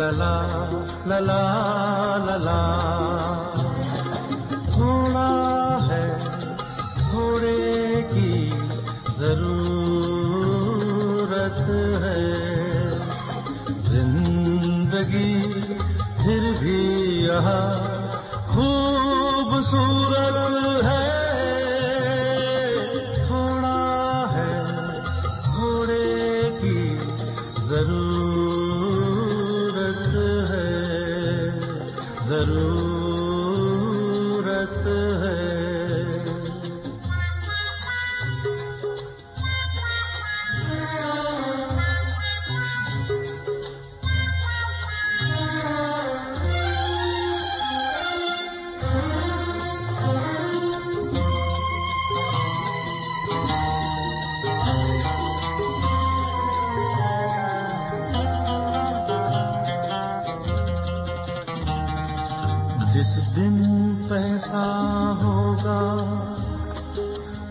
लला लला लला। थोड़ा है थोड़े की ज़रूरत है। ज़िंदगी फिर भी यहाँ खूबसूरत है। थोड़ा है थोड़े की ज़रूरत ज़रूरत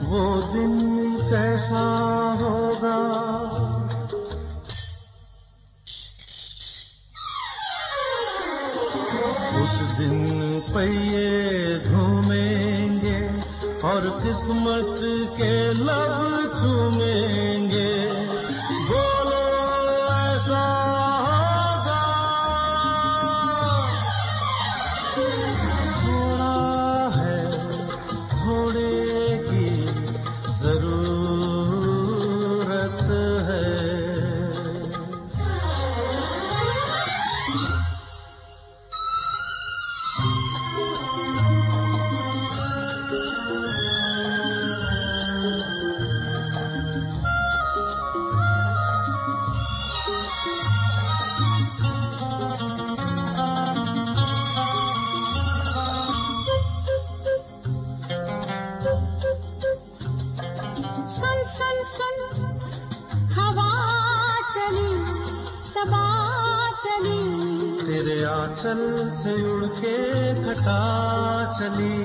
वो दिन कैसा होगा? उस दिन पहिए घूमेंगे और किस्मत के लब चूमेंगे। आंचल से उड़ के घटा चली।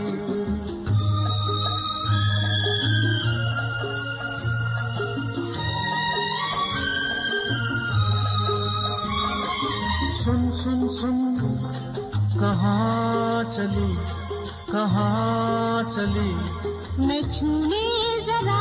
सुन सुन सुन, कहाँ चली कहाँ चली? मैं छूने जरा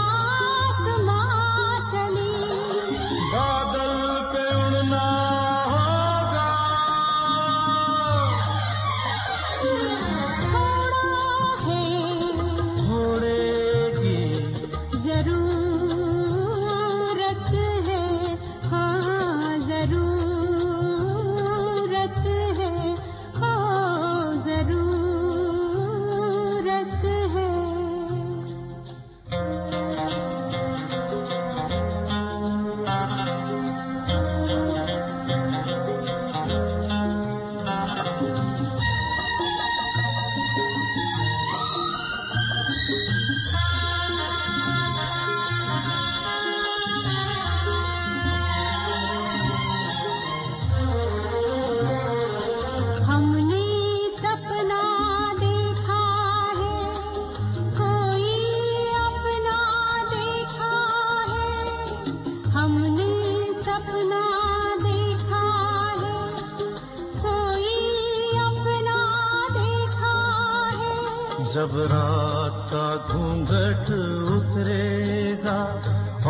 जब रात का घूंघट उतरेगा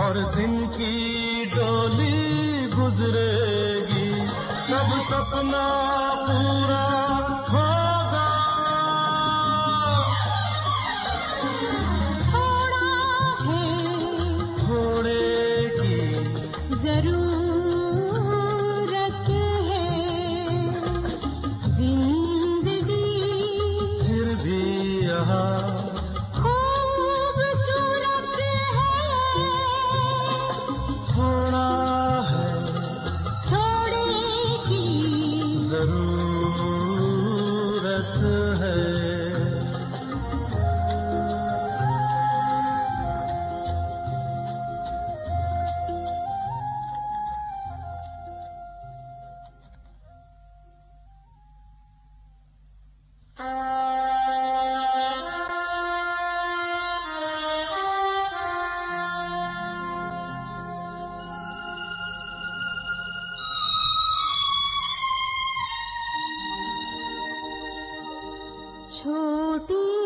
और दिन की डोली गुजरेगी तब सपना पूरा छोटी